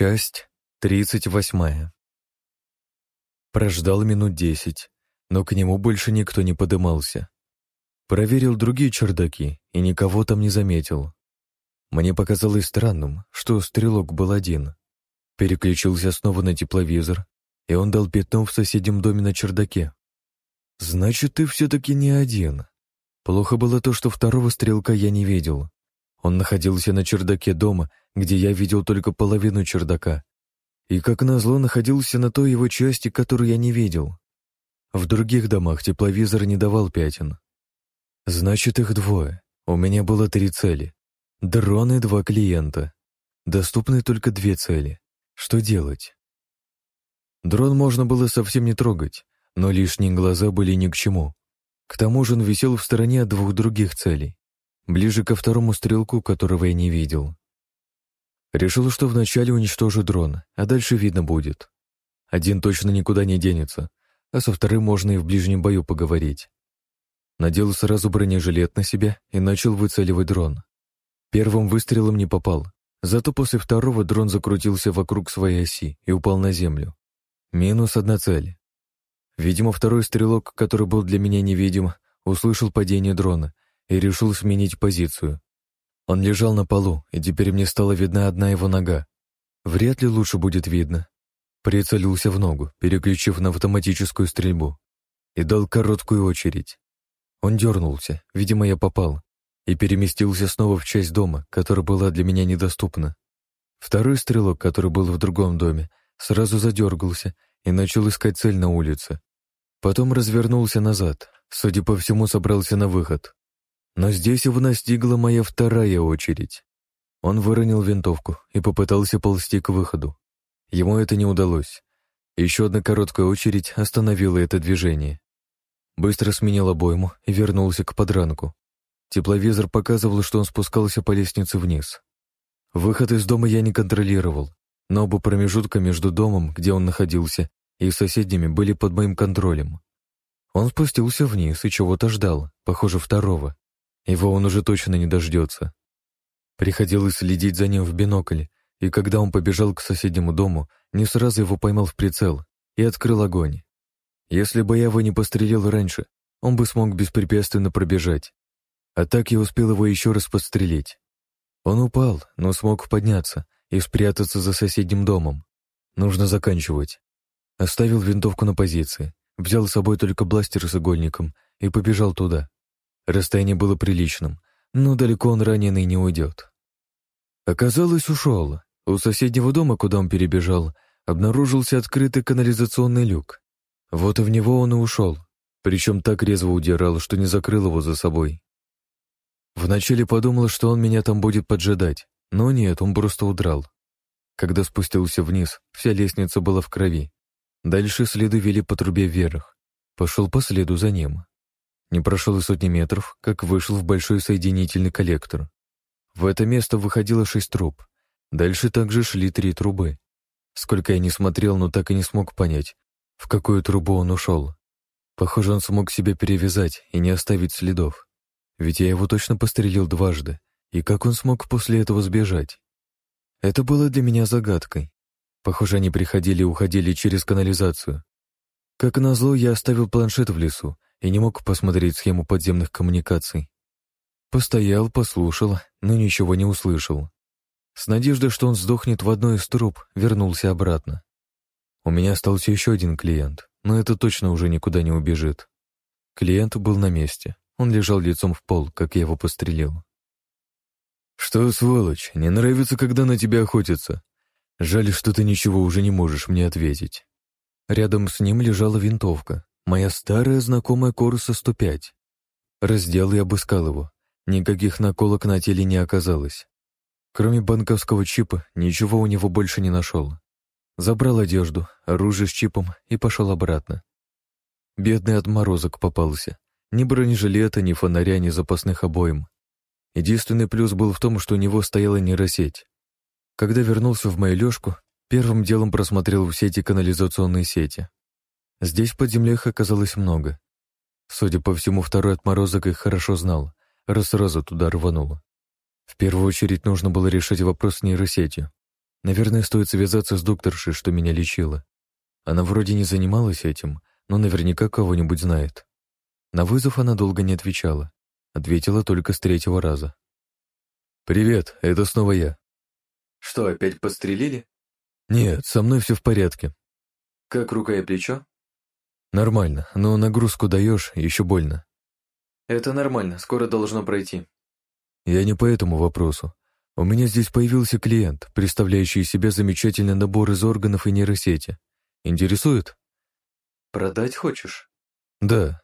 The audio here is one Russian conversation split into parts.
Часть тридцать восьмая. Прождал минут десять, но к нему больше никто не подымался. Проверил другие чердаки и никого там не заметил. Мне показалось странным, что стрелок был один. Переключился снова на тепловизор, и он дал пятно в соседнем доме на чердаке. «Значит, ты все-таки не один». Плохо было то, что второго стрелка я не видел. Он находился на чердаке дома, где я видел только половину чердака. И, как назло, находился на той его части, которую я не видел. В других домах тепловизор не давал пятен. Значит, их двое. У меня было три цели. Дрон и два клиента. Доступны только две цели. Что делать? Дрон можно было совсем не трогать, но лишние глаза были ни к чему. К тому же он висел в стороне от двух других целей ближе ко второму стрелку, которого я не видел. Решил, что вначале уничтожу дрон, а дальше видно будет. Один точно никуда не денется, а со вторым можно и в ближнем бою поговорить. Надел сразу бронежилет на себя и начал выцеливать дрон. Первым выстрелом не попал, зато после второго дрон закрутился вокруг своей оси и упал на землю. Минус одна цель. Видимо, второй стрелок, который был для меня невидим, услышал падение дрона и решил сменить позицию. Он лежал на полу, и теперь мне стала видна одна его нога. Вряд ли лучше будет видно. Прицелился в ногу, переключив на автоматическую стрельбу, и дал короткую очередь. Он дернулся, видимо, я попал, и переместился снова в часть дома, которая была для меня недоступна. Второй стрелок, который был в другом доме, сразу задергался и начал искать цель на улице. Потом развернулся назад, судя по всему, собрался на выход. Но здесь его настигла моя вторая очередь. Он выронил винтовку и попытался ползти к выходу. Ему это не удалось. Еще одна короткая очередь остановила это движение. Быстро сменил обойму и вернулся к подранку. Тепловизор показывал, что он спускался по лестнице вниз. Выход из дома я не контролировал, но оба промежутка между домом, где он находился, и соседними были под моим контролем. Он спустился вниз и чего-то ждал, похоже, второго. Его он уже точно не дождется. Приходилось следить за ним в бинокле, и когда он побежал к соседнему дому, не сразу его поймал в прицел и открыл огонь. Если бы я его не пострелил раньше, он бы смог беспрепятственно пробежать. А так я успел его еще раз подстрелить. Он упал, но смог подняться и спрятаться за соседним домом. Нужно заканчивать. Оставил винтовку на позиции, взял с собой только бластер с игольником и побежал туда. Расстояние было приличным, но далеко он раненый не уйдет. Оказалось, ушел. У соседнего дома, куда он перебежал, обнаружился открытый канализационный люк. Вот и в него он и ушел, причем так резво удирал, что не закрыл его за собой. Вначале подумал, что он меня там будет поджидать, но нет, он просто удрал. Когда спустился вниз, вся лестница была в крови. Дальше следы вели по трубе вверх. Пошел по следу за ним. Не прошел и сотни метров, как вышел в большой соединительный коллектор. В это место выходило шесть труб. Дальше также шли три трубы. Сколько я не смотрел, но так и не смог понять, в какую трубу он ушел. Похоже, он смог себя перевязать и не оставить следов. Ведь я его точно пострелил дважды. И как он смог после этого сбежать? Это было для меня загадкой. Похоже, они приходили и уходили через канализацию. Как назло, я оставил планшет в лесу и не мог посмотреть схему подземных коммуникаций. Постоял, послушал, но ничего не услышал. С надеждой, что он сдохнет в одной из труб, вернулся обратно. У меня остался еще один клиент, но это точно уже никуда не убежит. Клиент был на месте. Он лежал лицом в пол, как я его пострелил. «Что, сволочь, не нравится, когда на тебя охотятся? Жаль, что ты ничего уже не можешь мне ответить». Рядом с ним лежала винтовка. Моя старая знакомая Коруса 105. Раздел и обыскал его. Никаких наколок на теле не оказалось. Кроме банковского чипа, ничего у него больше не нашел. Забрал одежду, оружие с чипом и пошел обратно. Бедный отморозок попался. Ни бронежилета, ни фонаря, ни запасных обоим. Единственный плюс был в том, что у него стояла нейросеть. Когда вернулся в мою лёжку, первым делом просмотрел все эти канализационные сети. Здесь под землей их оказалось много. Судя по всему, второй отморозок их хорошо знал, раз сразу туда рвануло. В первую очередь нужно было решить вопрос с нейросетью. Наверное, стоит связаться с докторшей, что меня лечила. Она вроде не занималась этим, но наверняка кого-нибудь знает. На вызов она долго не отвечала. Ответила только с третьего раза. «Привет, это снова я». «Что, опять подстрелили?» «Нет, со мной все в порядке». «Как рука и плечо?» «Нормально, но нагрузку даешь, еще больно». «Это нормально, скоро должно пройти». «Я не по этому вопросу. У меня здесь появился клиент, представляющий из себя замечательный набор из органов и нейросети. Интересует?» «Продать хочешь?» «Да».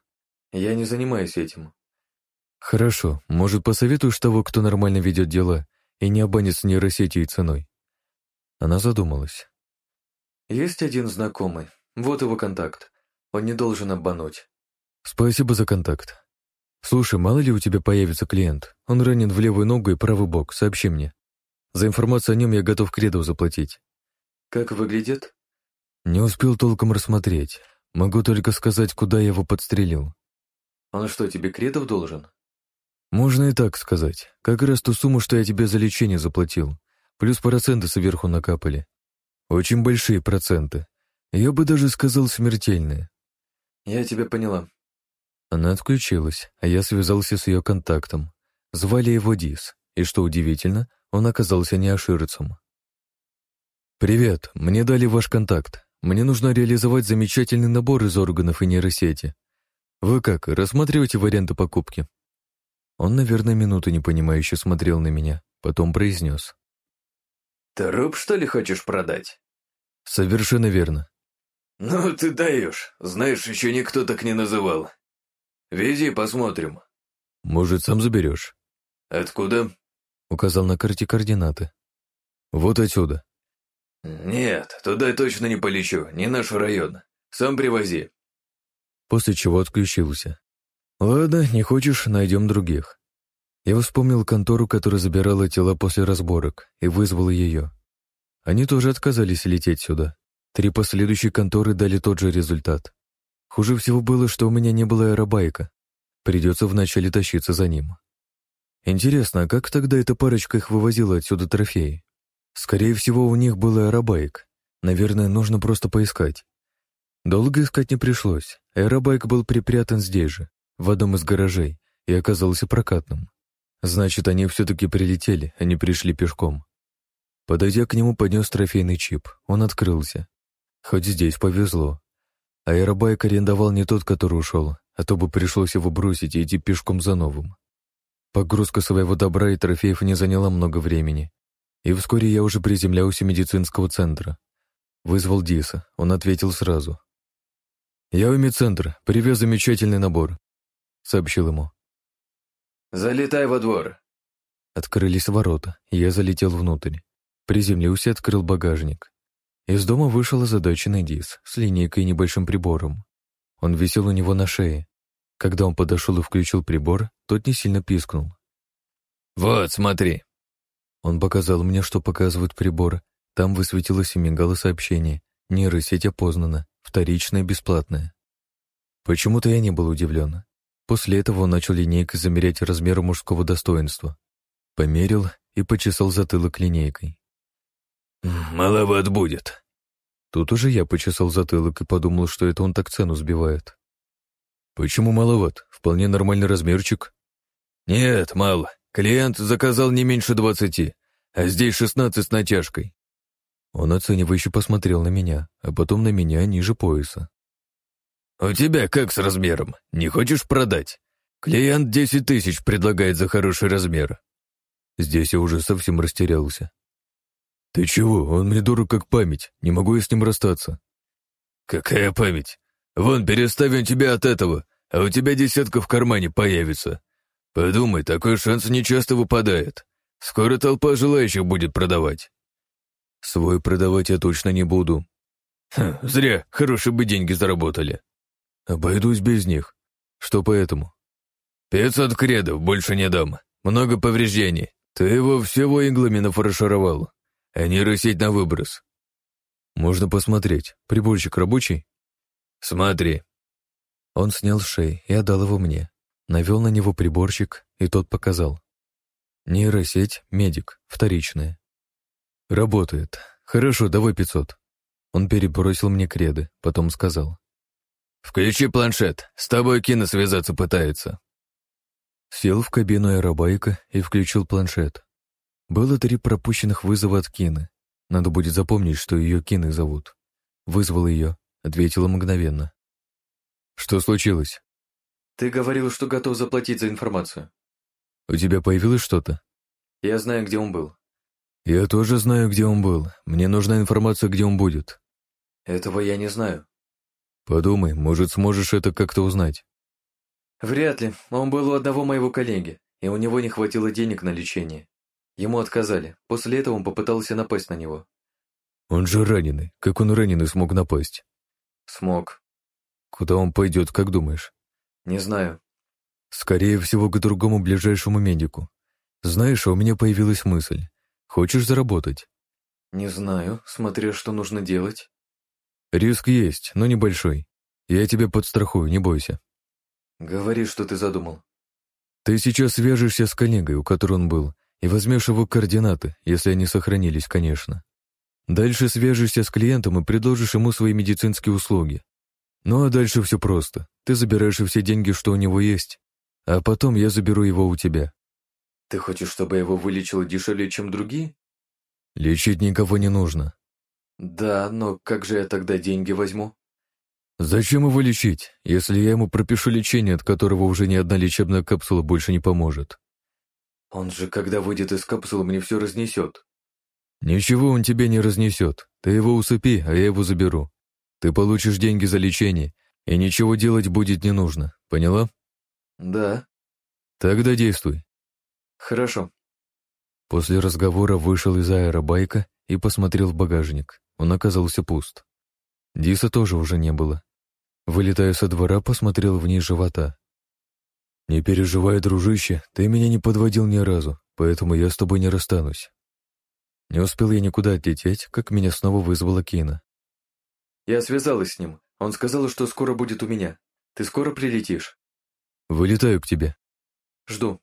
«Я не занимаюсь этим». «Хорошо. Может, посоветуешь того, кто нормально ведет дела и не обманет с нейросетью и ценой?» Она задумалась. «Есть один знакомый. Вот его контакт. Он не должен обмануть». «Спасибо за контакт. Слушай, мало ли у тебя появится клиент. Он ранен в левую ногу и правый бок. Сообщи мне. За информацию о нем я готов кредо заплатить». «Как выглядит?» «Не успел толком рассмотреть. Могу только сказать, куда я его подстрелил». «Он что, тебе кредов должен?» Можно и так сказать. Как раз ту сумму, что я тебе за лечение заплатил. Плюс проценты сверху накапали. Очень большие проценты. Я бы даже сказал смертельные. Я тебя поняла. Она отключилась, а я связался с ее контактом. Звали его Дис, и, что удивительно, он оказался не оширцем. «Привет, мне дали ваш контакт. Мне нужно реализовать замечательный набор из органов и нейросети. Вы как, рассматриваете варианты покупки?» Он, наверное, минуту непонимающе смотрел на меня, потом произнес. «Труп, что ли, хочешь продать?» «Совершенно верно». «Ну ты даешь. Знаешь, еще никто так не называл. Вези, посмотрим». «Может, сам заберешь?» «Откуда?» Указал на карте координаты. «Вот отсюда». «Нет, туда точно не полечу, не наш район. Сам привози». После чего отключился. Ладно, не хочешь, найдем других. Я вспомнил контору, которая забирала тела после разборок, и вызвал ее. Они тоже отказались лететь сюда. Три последующие конторы дали тот же результат. Хуже всего было, что у меня не было аэробайка. Придется вначале тащиться за ним. Интересно, а как тогда эта парочка их вывозила отсюда трофеи? Скорее всего, у них был аэробайк. Наверное, нужно просто поискать. Долго искать не пришлось. Аэробайк был припрятан здесь же в одном из гаражей и оказался прокатным. Значит, они все-таки прилетели, а не пришли пешком. Подойдя к нему, поднес трофейный чип. Он открылся. Хоть здесь повезло. Аэробайк арендовал не тот, который ушел, а то бы пришлось его бросить и идти пешком за новым. Погрузка своего добра и трофеев не заняла много времени. И вскоре я уже приземлялся медицинского центра. Вызвал Диса, он ответил сразу. «Я у медцентра, привез замечательный набор сообщил ему. «Залетай во двор». Открылись ворота, я залетел внутрь. Приземлился и открыл багажник. Из дома вышел озадаченный Дис с линейкой и небольшим прибором. Он висел у него на шее. Когда он подошел и включил прибор, тот не сильно пискнул. «Вот, смотри». Он показал мне, что показывает прибор. Там высветилось и мигало сообщение. Нейросеть опознана, вторичная, бесплатная. Почему-то я не был удивлен. После этого он начал линейкой замерять размер мужского достоинства. Померил и почесал затылок линейкой. «Маловат будет». Тут уже я почесал затылок и подумал, что это он так цену сбивает. «Почему маловат? Вполне нормальный размерчик». «Нет, мало. Клиент заказал не меньше двадцати, а здесь шестнадцать с натяжкой». Он оценивающе посмотрел на меня, а потом на меня ниже пояса. «У тебя как с размером? Не хочешь продать? Клиент десять тысяч предлагает за хороший размер». Здесь я уже совсем растерялся. «Ты чего? Он мне дурак как память. Не могу я с ним расстаться». «Какая память? Вон, переставим тебя от этого, а у тебя десятка в кармане появится. Подумай, такой шанс нечасто выпадает. Скоро толпа желающих будет продавать». «Свой продавать я точно не буду». Хм, «Зря, хорошие бы деньги заработали». Обойдусь без них. Что поэтому? Пятьсот кредов, больше не дам. Много повреждений. Ты его всего иглами нафаршировал, а не рысить на выброс. Можно посмотреть. Приборчик рабочий? Смотри. Он снял с шеи и отдал его мне. Навел на него приборчик, и тот показал. Нейросеть, медик, вторичная. Работает. Хорошо, давай пятьсот. Он перебросил мне креды, потом сказал. «Включи планшет, с тобой Кина связаться пытается». Сел в кабину аэробайка и включил планшет. Было три пропущенных вызова от Кины. Надо будет запомнить, что ее Киной зовут. Вызвал ее, ответила мгновенно. «Что случилось?» «Ты говорил, что готов заплатить за информацию». «У тебя появилось что-то?» «Я знаю, где он был». «Я тоже знаю, где он был. Мне нужна информация, где он будет». «Этого я не знаю». «Подумай, может, сможешь это как-то узнать». «Вряд ли. Он был у одного моего коллеги, и у него не хватило денег на лечение. Ему отказали. После этого он попытался напасть на него». «Он же раненый. Как он раненый смог напасть?» «Смог». «Куда он пойдет, как думаешь?» «Не знаю». «Скорее всего, к другому ближайшему медику. Знаешь, а у меня появилась мысль. Хочешь заработать?» «Не знаю, смотря что нужно делать». «Риск есть, но небольшой. Я тебя подстрахую, не бойся». «Говори, что ты задумал». «Ты сейчас свяжешься с коллегой, у которой он был, и возьмешь его координаты, если они сохранились, конечно. Дальше свяжешься с клиентом и предложишь ему свои медицинские услуги. Ну а дальше все просто. Ты забираешь все деньги, что у него есть, а потом я заберу его у тебя. Ты хочешь, чтобы я его вылечил дешевле, чем другие? Лечить никого не нужно. Да, но как же я тогда деньги возьму? Зачем его лечить, если я ему пропишу лечение, от которого уже ни одна лечебная капсула больше не поможет? Он же, когда выйдет из капсулы, мне все разнесет. Ничего он тебе не разнесет. Ты его усыпи, а я его заберу. Ты получишь деньги за лечение, и ничего делать будет не нужно. Поняла? Да. Тогда действуй. Хорошо. После разговора вышел из аэробайка и посмотрел в багажник. Он оказался пуст. Диса тоже уже не было. Вылетая со двора, посмотрел вниз живота. «Не переживай, дружище, ты меня не подводил ни разу, поэтому я с тобой не расстанусь». Не успел я никуда отлететь, как меня снова вызвала Кина. «Я связалась с ним. Он сказал, что скоро будет у меня. Ты скоро прилетишь?» «Вылетаю к тебе». «Жду».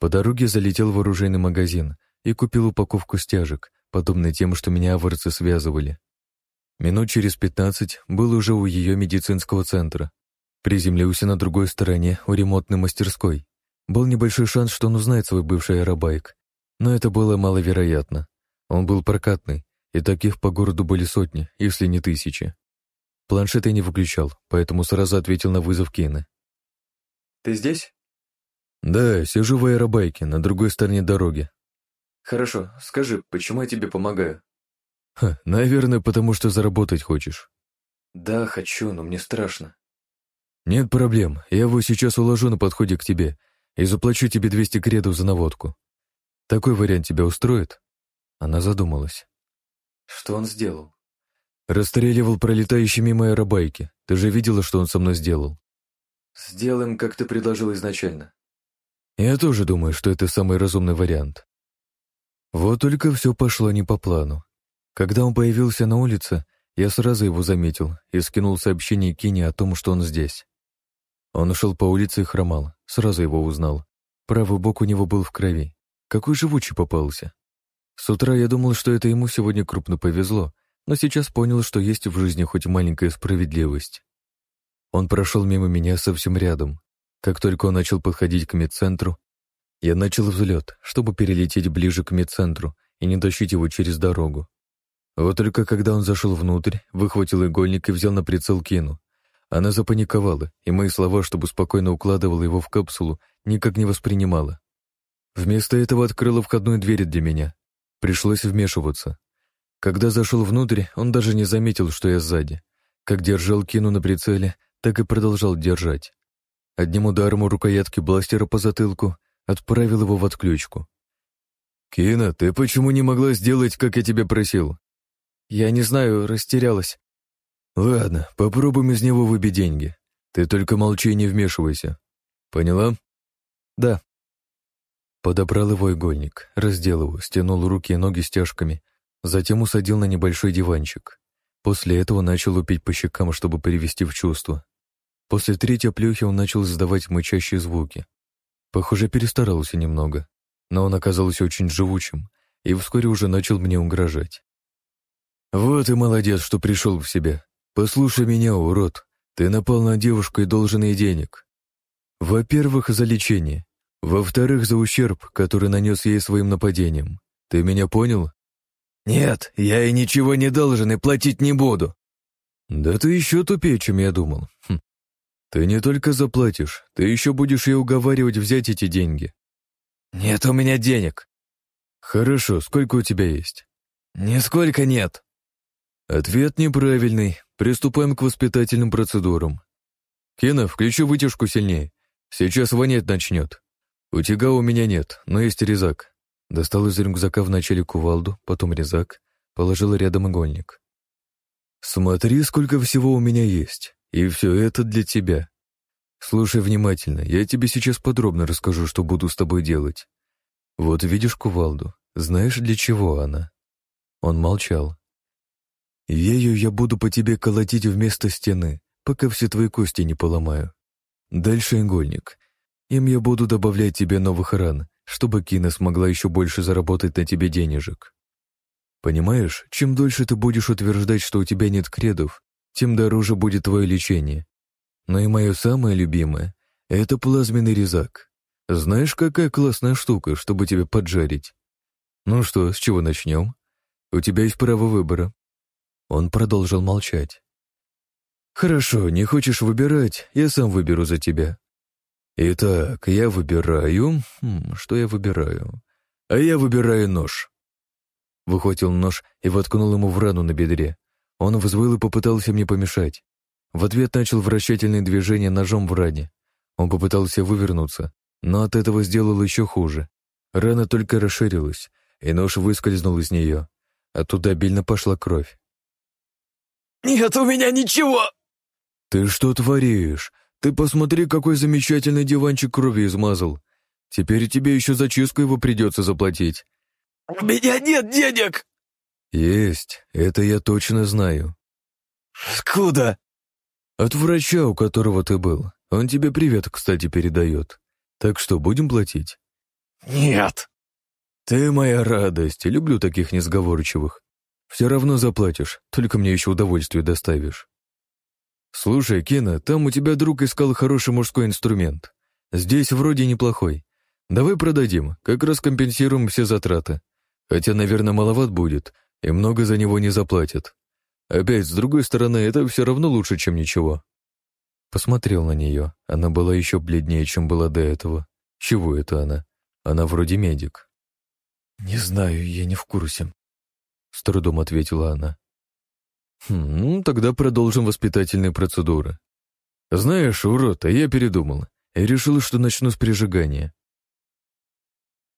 По дороге залетел в оружейный магазин и купил упаковку стяжек, подобной тем, что меня аварцы связывали. Минут через пятнадцать был уже у ее медицинского центра. Приземлился на другой стороне, у ремонтной мастерской. Был небольшой шанс, что он узнает свой бывший аэробайк, но это было маловероятно. Он был прокатный, и таких по городу были сотни, если не тысячи. Планшет я не выключал, поэтому сразу ответил на вызов Кейна. «Ты здесь?» «Да, сижу в аэробайке, на другой стороне дороги». «Хорошо, скажи, почему я тебе помогаю?» Ха, наверное, потому что заработать хочешь. Да, хочу, но мне страшно. Нет проблем, я его сейчас уложу на подходе к тебе и заплачу тебе 200 кредов за наводку. Такой вариант тебя устроит? Она задумалась. Что он сделал? Расстреливал пролетающие мимо аэробайки. Ты же видела, что он со мной сделал? Сделаем, как ты предложил изначально. Я тоже думаю, что это самый разумный вариант. Вот только все пошло не по плану. Когда он появился на улице, я сразу его заметил и скинул сообщение Кине о том, что он здесь. Он шел по улице и хромал, сразу его узнал. Правый бок у него был в крови. Какой живучий попался. С утра я думал, что это ему сегодня крупно повезло, но сейчас понял, что есть в жизни хоть маленькая справедливость. Он прошел мимо меня совсем рядом. Как только он начал подходить к медцентру, я начал взлет, чтобы перелететь ближе к медцентру и не тащить его через дорогу. Вот только когда он зашел внутрь, выхватил игольник и взял на прицел Кину. Она запаниковала, и мои слова, чтобы спокойно укладывала его в капсулу, никак не воспринимала. Вместо этого открыла входную дверь для меня. Пришлось вмешиваться. Когда зашел внутрь, он даже не заметил, что я сзади. Как держал Кину на прицеле, так и продолжал держать. Одним ударом у рукоятки бластера по затылку отправил его в отключку. «Кина, ты почему не могла сделать, как я тебя просил?» «Я не знаю, растерялась». «Ладно, попробуем из него выбить деньги. Ты только молчи и не вмешивайся. Поняла?» «Да». Подобрал его игольник, раздел его, стянул руки и ноги стяжками, затем усадил на небольшой диванчик. После этого начал лупить по щекам, чтобы привести в чувство. После третьей плюхи он начал издавать мычащие звуки. Похоже, перестарался немного, но он оказался очень живучим и вскоре уже начал мне угрожать. Вот и молодец, что пришел в себя. Послушай меня, урод. Ты напал на девушку и должен ей денег. Во-первых, за лечение. Во-вторых, за ущерб, который нанес ей своим нападением. Ты меня понял? Нет, я ей ничего не должен и платить не буду. Да ты еще тупее, чем я думал. Хм. Ты не только заплатишь, ты еще будешь ее уговаривать взять эти деньги. Нет у меня денег. Хорошо, сколько у тебя есть? Нисколько нет. Ответ неправильный. Приступаем к воспитательным процедурам. Кена, включи вытяжку сильнее. Сейчас вонять начнет. Утяга у меня нет, но есть резак. Достал из рюкзака вначале кувалду, потом резак, положил рядом игольник. Смотри, сколько всего у меня есть, и все это для тебя. Слушай внимательно, я тебе сейчас подробно расскажу, что буду с тобой делать. Вот видишь кувалду, знаешь, для чего она? Он молчал. Ею я буду по тебе колотить вместо стены, пока все твои кости не поломаю. Дальше игольник. Им я буду добавлять тебе новых ран, чтобы Кина смогла еще больше заработать на тебе денежек. Понимаешь, чем дольше ты будешь утверждать, что у тебя нет кредов, тем дороже будет твое лечение. Но и мое самое любимое — это плазменный резак. Знаешь, какая классная штука, чтобы тебя поджарить? Ну что, с чего начнем? У тебя есть право выбора. Он продолжил молчать. «Хорошо, не хочешь выбирать, я сам выберу за тебя. Итак, я выбираю... Хм, что я выбираю? А я выбираю нож». Выхватил нож и воткнул ему в рану на бедре. Он взвыл и попытался мне помешать. В ответ начал вращательные движения ножом в ране. Он попытался вывернуться, но от этого сделал еще хуже. Рана только расширилась, и нож выскользнул из нее. Оттуда обильно пошла кровь. «Нет у меня ничего!» «Ты что творишь? Ты посмотри, какой замечательный диванчик крови измазал. Теперь тебе еще за чистку его придется заплатить». «У меня нет денег!» «Есть, это я точно знаю». «Откуда?» «От врача, у которого ты был. Он тебе привет, кстати, передает. Так что, будем платить?» «Нет». «Ты моя радость, люблю таких несговорчивых. Все равно заплатишь, только мне еще удовольствие доставишь». «Слушай, Кена, там у тебя друг искал хороший мужской инструмент. Здесь вроде неплохой. Давай продадим, как раз компенсируем все затраты. Хотя, наверное, маловат будет, и много за него не заплатят. Опять, с другой стороны, это все равно лучше, чем ничего». Посмотрел на нее. Она была еще бледнее, чем была до этого. Чего это она? Она вроде медик. «Не знаю, я не в курсе», — с трудом ответила она. «Хм, ну, тогда продолжим воспитательные процедуры. Знаешь, урод, а я передумал и решил, что начну с прижигания.